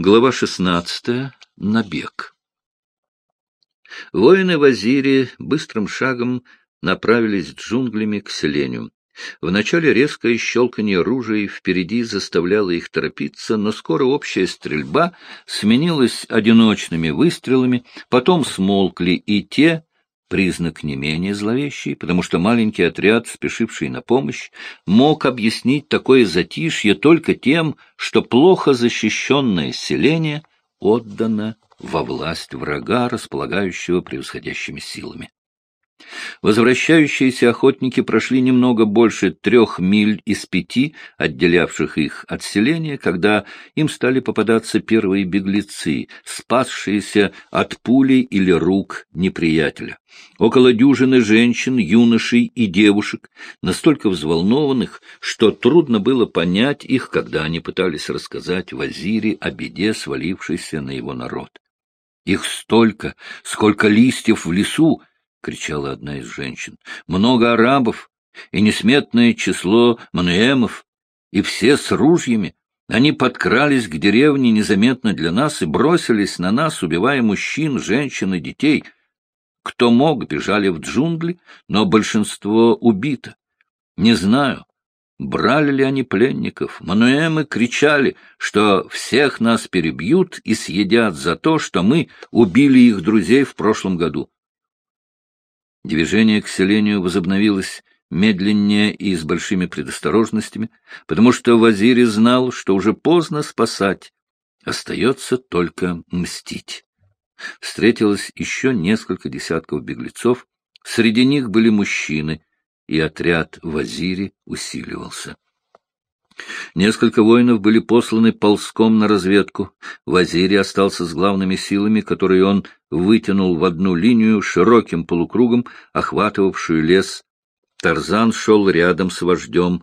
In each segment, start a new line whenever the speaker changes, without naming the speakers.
Глава 16. Набег. Воины Вазири быстрым шагом направились джунглями к селению. Вначале резкое щелканье ружей впереди заставляло их торопиться, но скоро общая стрельба сменилась одиночными выстрелами, потом смолкли и те, признак не менее зловещий, потому что маленький отряд, спешивший на помощь, мог объяснить такое затишье только тем, что плохо защищенное селение отдано во власть врага, располагающего превосходящими силами. Возвращающиеся охотники прошли немного больше трех миль из пяти, отделявших их от селения, когда им стали попадаться первые беглецы, спасшиеся от пули или рук неприятеля. Около дюжины женщин, юношей и девушек, настолько взволнованных, что трудно было понять их, когда они пытались рассказать Вазире о беде, свалившейся на его народ. Их столько, сколько листьев в лесу, — кричала одна из женщин. — Много арабов и несметное число мануэмов, и все с ружьями. Они подкрались к деревне незаметно для нас и бросились на нас, убивая мужчин, женщин и детей. Кто мог, бежали в джунгли, но большинство убито. Не знаю, брали ли они пленников. Мануэмы кричали, что всех нас перебьют и съедят за то, что мы убили их друзей в прошлом году. Движение к селению возобновилось медленнее и с большими предосторожностями, потому что Вазири знал, что уже поздно спасать, остается только мстить. Встретилось еще несколько десятков беглецов, среди них были мужчины, и отряд Вазири усиливался. Несколько воинов были посланы ползком на разведку. Вазири остался с главными силами, которые он вытянул в одну линию широким полукругом, охватывавшую лес. Тарзан шел рядом с вождем.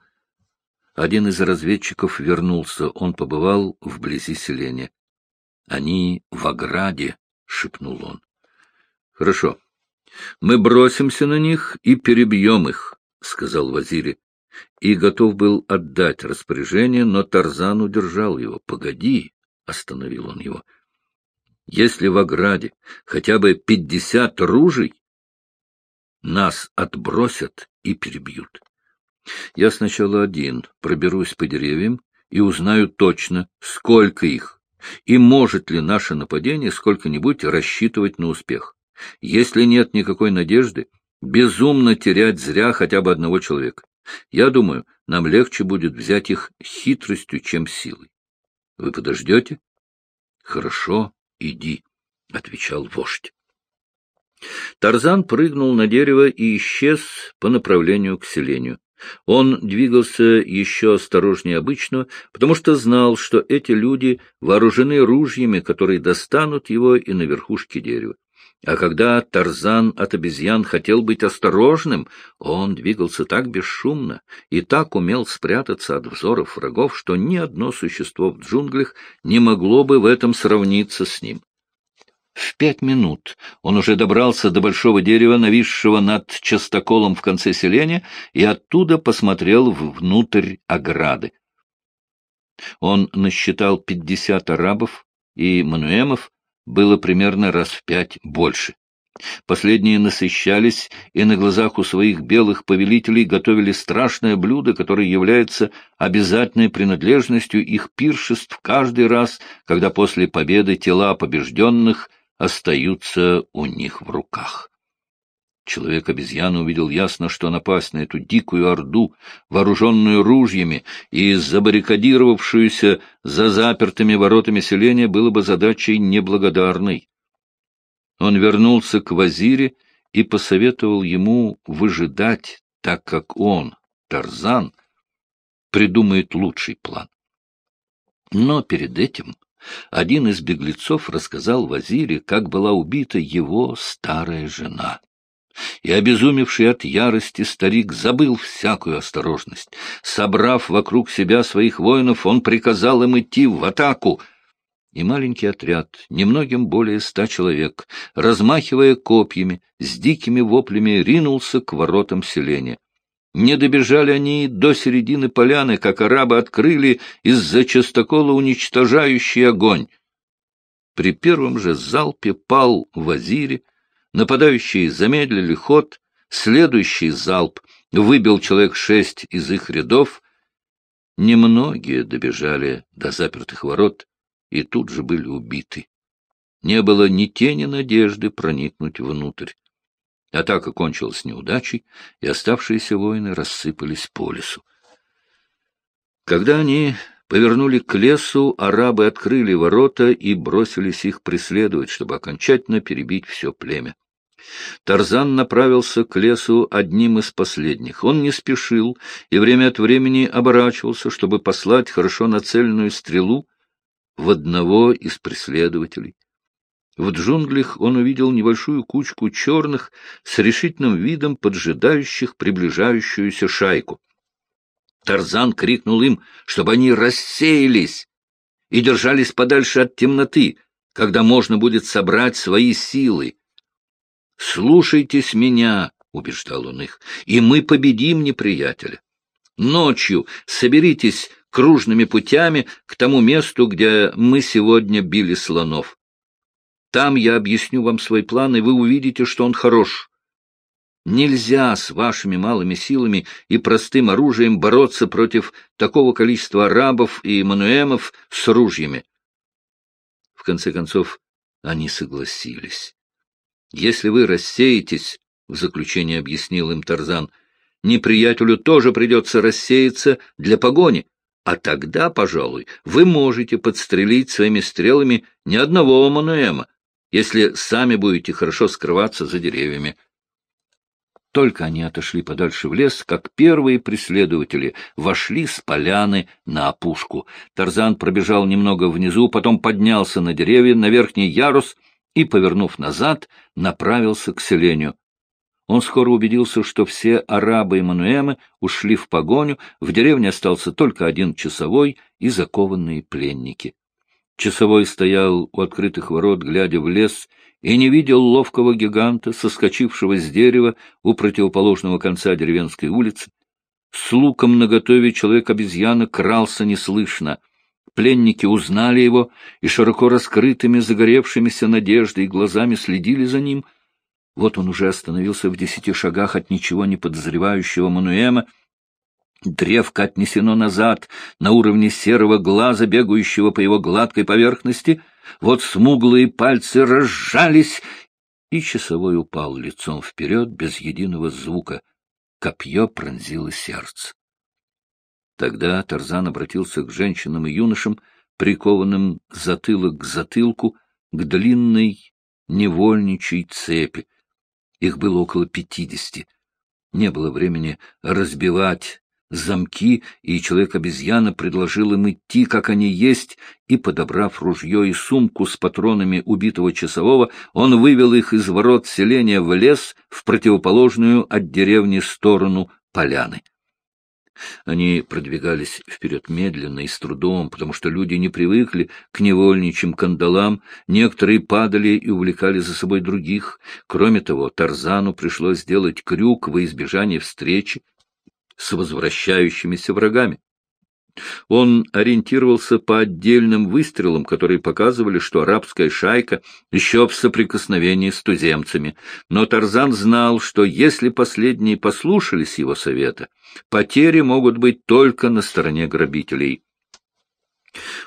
Один из разведчиков вернулся, он побывал вблизи селения. — Они в ограде, — шепнул он. — Хорошо. Мы бросимся на них и перебьем их, — сказал Вазири и готов был отдать распоряжение, но Тарзан удержал его. — Погоди, — остановил он его. — Если в ограде хотя бы пятьдесят ружей, нас отбросят и перебьют. Я сначала один проберусь по деревьям и узнаю точно, сколько их, и может ли наше нападение сколько-нибудь рассчитывать на успех. Если нет никакой надежды, безумно терять зря хотя бы одного человека. Я думаю, нам легче будет взять их хитростью, чем силой. Вы подождете? — Хорошо, иди, — отвечал вождь. Тарзан прыгнул на дерево и исчез по направлению к селению. Он двигался еще осторожнее обычного, потому что знал, что эти люди вооружены ружьями, которые достанут его и на верхушке дерева. А когда Тарзан от обезьян хотел быть осторожным, он двигался так бесшумно и так умел спрятаться от взоров врагов, что ни одно существо в джунглях не могло бы в этом сравниться с ним. В пять минут он уже добрался до большого дерева, нависшего над частоколом в конце селения, и оттуда посмотрел внутрь ограды. Он насчитал пятьдесят арабов и мануэмов, было примерно раз в пять больше. Последние насыщались и на глазах у своих белых повелителей готовили страшное блюдо, которое является обязательной принадлежностью их пиршеств каждый раз, когда после победы тела побежденных остаются у них в руках. Человек-обезьяна увидел ясно, что напасть на эту дикую орду, вооруженную ружьями и забаррикадировавшуюся за запертыми воротами селения, было бы задачей неблагодарной. Он вернулся к Вазире и посоветовал ему выжидать, так как он, Тарзан, придумает лучший план. Но перед этим один из беглецов рассказал Вазире, как была убита его старая жена и, обезумевший от ярости, старик забыл всякую осторожность. Собрав вокруг себя своих воинов, он приказал им идти в атаку. И маленький отряд, немногим более ста человек, размахивая копьями, с дикими воплями ринулся к воротам селения. Не добежали они до середины поляны, как арабы открыли из-за частокола уничтожающий огонь. При первом же залпе пал в Азире, нападающие замедлили ход, следующий залп выбил человек шесть из их рядов, немногие добежали до запертых ворот и тут же были убиты. Не было ни тени надежды проникнуть внутрь. Атака кончилась неудачей, и оставшиеся воины рассыпались по лесу. Когда они повернули к лесу, арабы открыли ворота и бросились их преследовать, чтобы окончательно перебить все племя. Тарзан направился к лесу одним из последних. Он не спешил и время от времени оборачивался, чтобы послать хорошо нацеленную стрелу в одного из преследователей. В джунглях он увидел небольшую кучку черных с решительным видом поджидающих приближающуюся шайку. Тарзан крикнул им, чтобы они рассеялись и держались подальше от темноты, когда можно будет собрать свои силы. «Слушайтесь меня», — убеждал он их, — «и мы победим неприятеля. Ночью соберитесь кружными путями к тому месту, где мы сегодня били слонов. Там я объясню вам свой план, и вы увидите, что он хорош. Нельзя с вашими малыми силами и простым оружием бороться против такого количества арабов и мануэмов с ружьями. В конце концов, они согласились. Если вы рассеетесь, — в заключение объяснил им Тарзан, — неприятелю тоже придется рассеяться для погони, а тогда, пожалуй, вы можете подстрелить своими стрелами ни одного Мануэма, если сами будете хорошо скрываться за деревьями. Только они отошли подальше в лес, как первые преследователи вошли с поляны на опушку. Тарзан пробежал немного внизу, потом поднялся на деревья, на верхний ярус и, повернув назад, направился к селению. Он скоро убедился, что все арабы и мануэмы ушли в погоню, в деревне остался только один часовой и закованные пленники. Часовой стоял у открытых ворот, глядя в лес, и не видел ловкого гиганта, соскочившего с дерева у противоположного конца деревенской улицы. С луком наготове человек-обезьяна крался неслышно. Пленники узнали его и широко раскрытыми, загоревшимися надеждой глазами следили за ним. Вот он уже остановился в десяти шагах от ничего не подозревающего Мануэма, Древко отнесено назад, на уровне серого глаза, бегающего по его гладкой поверхности — вот смуглые пальцы разжались, и часовой упал лицом вперед без единого звука. Копье пронзило сердце. Тогда Тарзан обратился к женщинам и юношам, прикованным затылок к затылку, к длинной невольничьей цепи. Их было около пятидесяти. Не было времени разбивать замки, и человек-обезьяна предложил им идти, как они есть, и, подобрав ружье и сумку с патронами убитого часового, он вывел их из ворот селения в лес в противоположную от деревни сторону поляны. Они продвигались вперед медленно и с трудом, потому что люди не привыкли к невольничьим кандалам, некоторые падали и увлекали за собой других. Кроме того, Тарзану пришлось сделать крюк во избежание встречи с возвращающимися врагами. Он ориентировался по отдельным выстрелам, которые показывали, что арабская шайка еще в соприкосновении с туземцами. Но Тарзан знал, что если последние послушались его совета, потери могут быть только на стороне грабителей.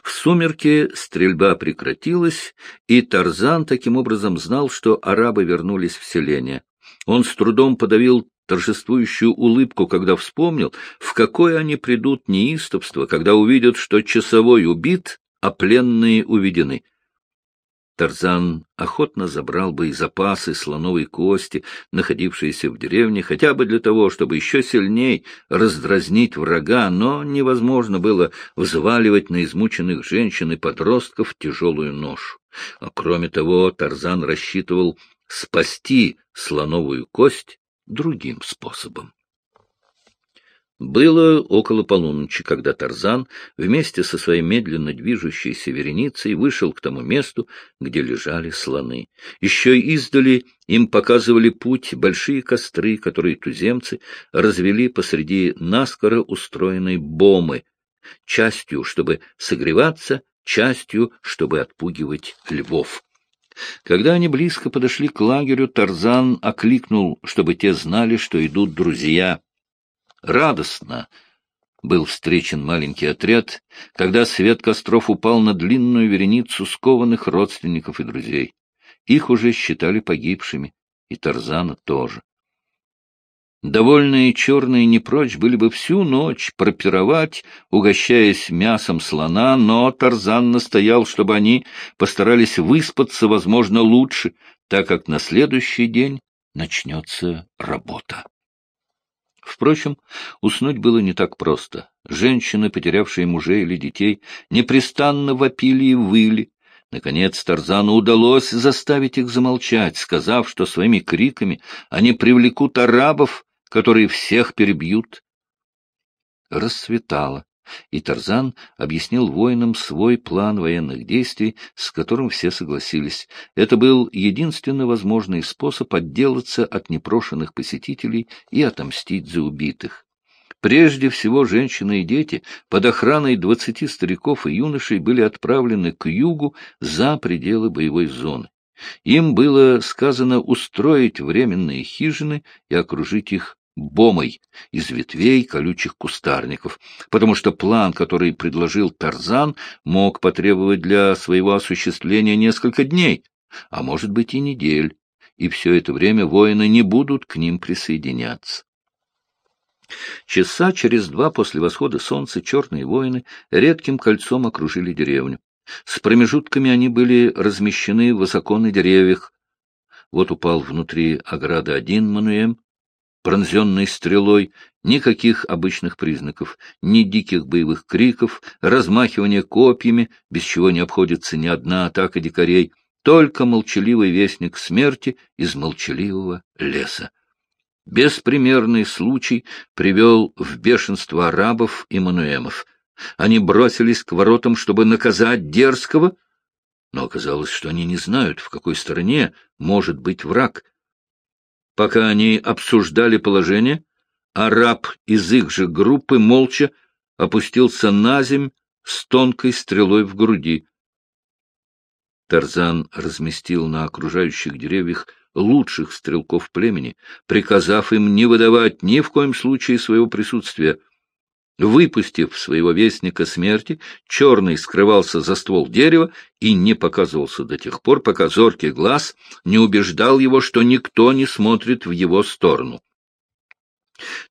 В сумерки стрельба прекратилась, и Тарзан таким образом знал, что арабы вернулись в селение. Он с трудом подавил торжествующую улыбку, когда вспомнил, в какое они придут неистовство, когда увидят, что часовой убит, а пленные уведены. Тарзан охотно забрал бы и запасы слоновой кости, находившиеся в деревне, хотя бы для того, чтобы еще сильней раздразнить врага, но невозможно было взваливать на измученных женщин и подростков тяжелую ношу. А кроме того, Тарзан рассчитывал спасти слоновую кость другим способом. Было около полуночи, когда Тарзан вместе со своей медленно движущейся вереницей вышел к тому месту, где лежали слоны. Еще издали им показывали путь большие костры, которые туземцы развели посреди наскоро устроенной бомы, частью, чтобы согреваться, частью, чтобы отпугивать львов. Когда они близко подошли к лагерю, Тарзан окликнул, чтобы те знали, что идут друзья. Радостно был встречен маленький отряд, когда свет костров упал на длинную вереницу скованных родственников и друзей. Их уже считали погибшими, и Тарзана тоже. Довольные черные не прочь были бы всю ночь пропировать, угощаясь мясом слона, но Тарзан настоял, чтобы они постарались выспаться, возможно, лучше, так как на следующий день начнется работа. Впрочем, уснуть было не так просто. Женщины, потерявшие мужей или детей, непрестанно вопили и выли. Наконец Тарзану удалось заставить их замолчать, сказав, что своими криками они привлекут арабов, которые всех перебьют. Рассветало, и Тарзан объяснил воинам свой план военных действий, с которым все согласились. Это был единственно возможный способ отделаться от непрошенных посетителей и отомстить за убитых. Прежде всего, женщины и дети под охраной двадцати стариков и юношей были отправлены к югу за пределы боевой зоны. Им было сказано устроить временные хижины и окружить их бомой из ветвей колючих кустарников, потому что план, который предложил Тарзан, мог потребовать для своего осуществления несколько дней, а может быть и недель, и все это время воины не будут к ним присоединяться. Часа через два после восхода солнца черные воины редким кольцом окружили деревню. С промежутками они были размещены высоко на деревьях. Вот упал внутри ограды один Мануэм, пронзенный стрелой, никаких обычных признаков, ни диких боевых криков, размахивания копьями, без чего не обходится ни одна атака дикарей, только молчаливый вестник смерти из молчаливого леса. Беспримерный случай привел в бешенство арабов и мануэмов. Они бросились к воротам, чтобы наказать дерзкого, но оказалось, что они не знают, в какой стороне может быть враг — Пока они обсуждали положение, араб из их же группы молча опустился на земь с тонкой стрелой в груди. Тарзан разместил на окружающих деревьях лучших стрелков племени, приказав им не выдавать ни в коем случае своего присутствия. Выпустив своего вестника смерти, черный скрывался за ствол дерева и не показывался до тех пор, пока зоркий глаз не убеждал его, что никто не смотрит в его сторону.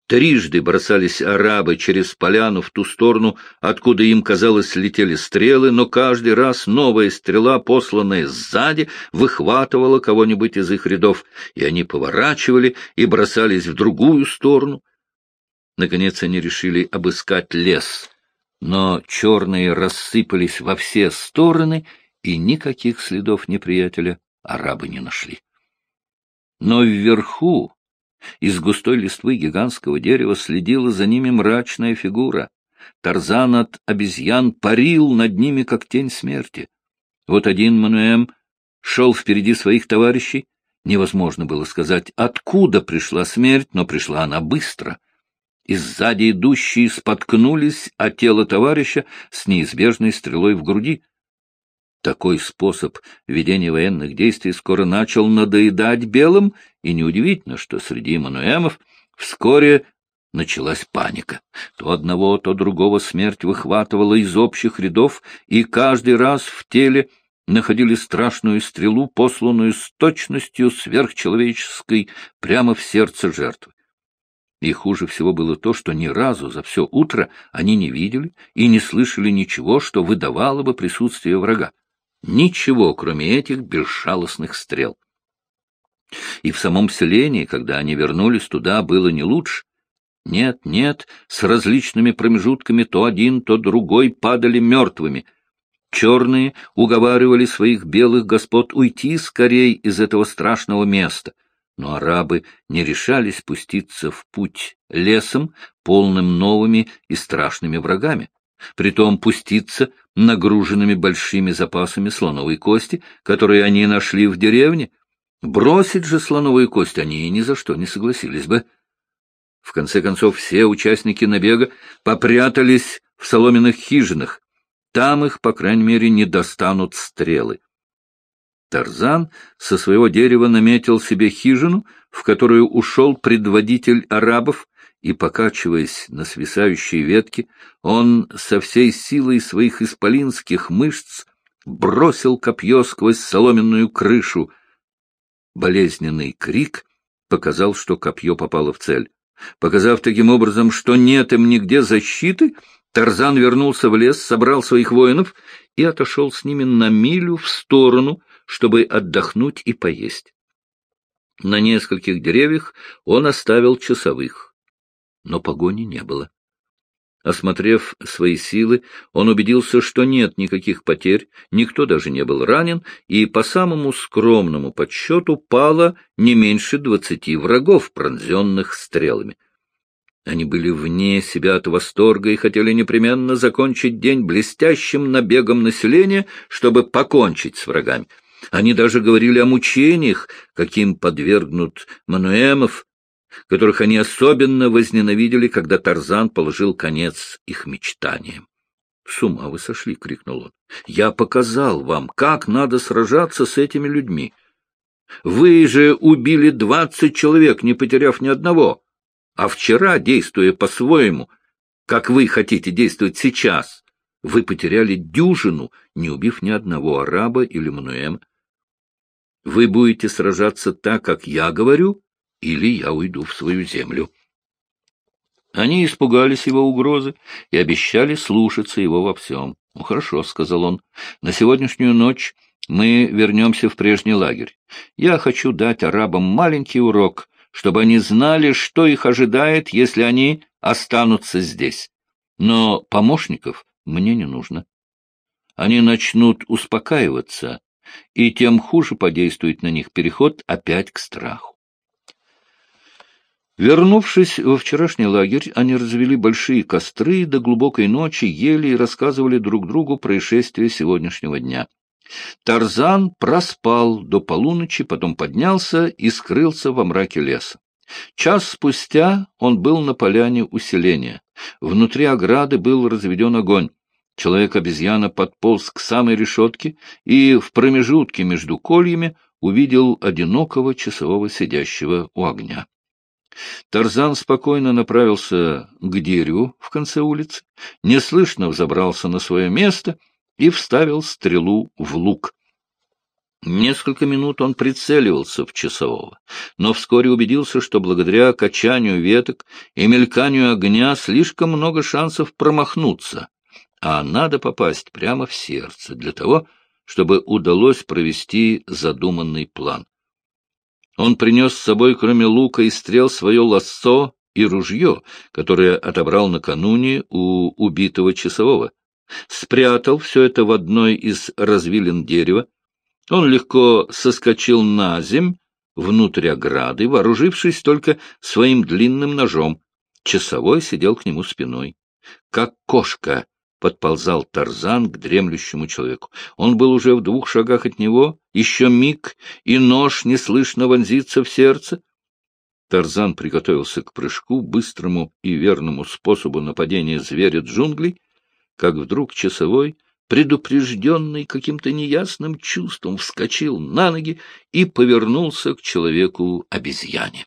Трижды бросались арабы через поляну в ту сторону, откуда им, казалось, летели стрелы, но каждый раз новая стрела, посланная сзади, выхватывала кого-нибудь из их рядов, и они поворачивали и бросались в другую сторону. Наконец они решили обыскать лес, но черные рассыпались во все стороны, и никаких следов неприятеля арабы не нашли. Но вверху, из густой листвы гигантского дерева, следила за ними мрачная фигура. Тарзан от обезьян парил над ними, как тень смерти. Вот один Мануэм шел впереди своих товарищей. Невозможно было сказать, откуда пришла смерть, но пришла она быстро и сзади идущие споткнулись о тело товарища с неизбежной стрелой в груди. Такой способ ведения военных действий скоро начал надоедать белым, и неудивительно, что среди мануэмов вскоре началась паника. То одного, то другого смерть выхватывала из общих рядов, и каждый раз в теле находили страшную стрелу, посланную с точностью сверхчеловеческой прямо в сердце жертвы. И хуже всего было то, что ни разу за все утро они не видели и не слышали ничего, что выдавало бы присутствие врага. Ничего, кроме этих безжалостных стрел. И в самом селении, когда они вернулись туда, было не лучше. Нет, нет, с различными промежутками то один, то другой падали мертвыми. Черные уговаривали своих белых господ уйти скорей из этого страшного места — но арабы не решались спуститься в путь лесом, полным новыми и страшными врагами, притом пуститься нагруженными большими запасами слоновой кости, которые они нашли в деревне. Бросить же слоновую кость они ни за что не согласились бы. В конце концов, все участники набега попрятались в соломенных хижинах. Там их, по крайней мере, не достанут стрелы. Тарзан со своего дерева наметил себе хижину, в которую ушел предводитель арабов, и, покачиваясь на свисающей ветке, он со всей силой своих исполинских мышц бросил копье сквозь соломенную крышу. Болезненный крик показал, что копье попало в цель. Показав таким образом, что нет им нигде защиты, Тарзан вернулся в лес, собрал своих воинов и отошел с ними на милю в сторону, чтобы отдохнуть и поесть. На нескольких деревьях он оставил часовых, но погони не было. Осмотрев свои силы, он убедился, что нет никаких потерь, никто даже не был ранен, и по самому скромному подсчету пало не меньше двадцати врагов, пронзенных стрелами. Они были вне себя от восторга и хотели непременно закончить день блестящим набегом населения, чтобы покончить с врагами. Они даже говорили о мучениях, каким подвергнут Мануэмов, которых они особенно возненавидели, когда Тарзан положил конец их мечтаниям. — С ума вы сошли! — крикнул он. — Я показал вам, как надо сражаться с этими людьми. Вы же убили двадцать человек, не потеряв ни одного. А вчера, действуя по-своему, как вы хотите действовать сейчас, вы потеряли дюжину, не убив ни одного араба или мануэма. Вы будете сражаться так, как я говорю, или я уйду в свою землю. Они испугались его угрозы и обещали слушаться его во всем. — Ну, хорошо, — сказал он, — на сегодняшнюю ночь мы вернемся в прежний лагерь. Я хочу дать арабам маленький урок, чтобы они знали, что их ожидает, если они останутся здесь. Но помощников мне не нужно. Они начнут успокаиваться, и тем хуже подействует на них переход опять к страху. Вернувшись во вчерашний лагерь, они развели большие костры до глубокой ночи, ели и рассказывали друг другу происшествия сегодняшнего дня. Тарзан проспал до полуночи, потом поднялся и скрылся во мраке леса. Час спустя он был на поляне усиления. Внутри ограды был разведен огонь. Человек-обезьяна подполз к самой решетке и в промежутке между кольями увидел одинокого часового сидящего у огня. Тарзан спокойно направился к дереву в конце улицы, неслышно взобрался на свое место и вставил стрелу в лук. Несколько минут он прицеливался в часового, но вскоре убедился, что благодаря качанию веток и мельканию огня слишком много шансов промахнуться, а надо попасть прямо в сердце для того, чтобы удалось провести задуманный план. Он принес с собой, кроме лука и стрел, свое лассо и ружье, которое отобрал накануне у убитого часового. Спрятал все это в одной из развилин дерева. Он легко соскочил на земь, внутрь ограды, вооружившись только своим длинным ножом. Часовой сидел к нему спиной. Как кошка подползал Тарзан к дремлющему человеку. Он был уже в двух шагах от него, еще миг, и нож неслышно вонзится в сердце. Тарзан приготовился к прыжку, быстрому и верному способу нападения зверя джунглей, как вдруг часовой, предупрежденный каким-то неясным чувством, вскочил на ноги и повернулся к человеку-обезьяне.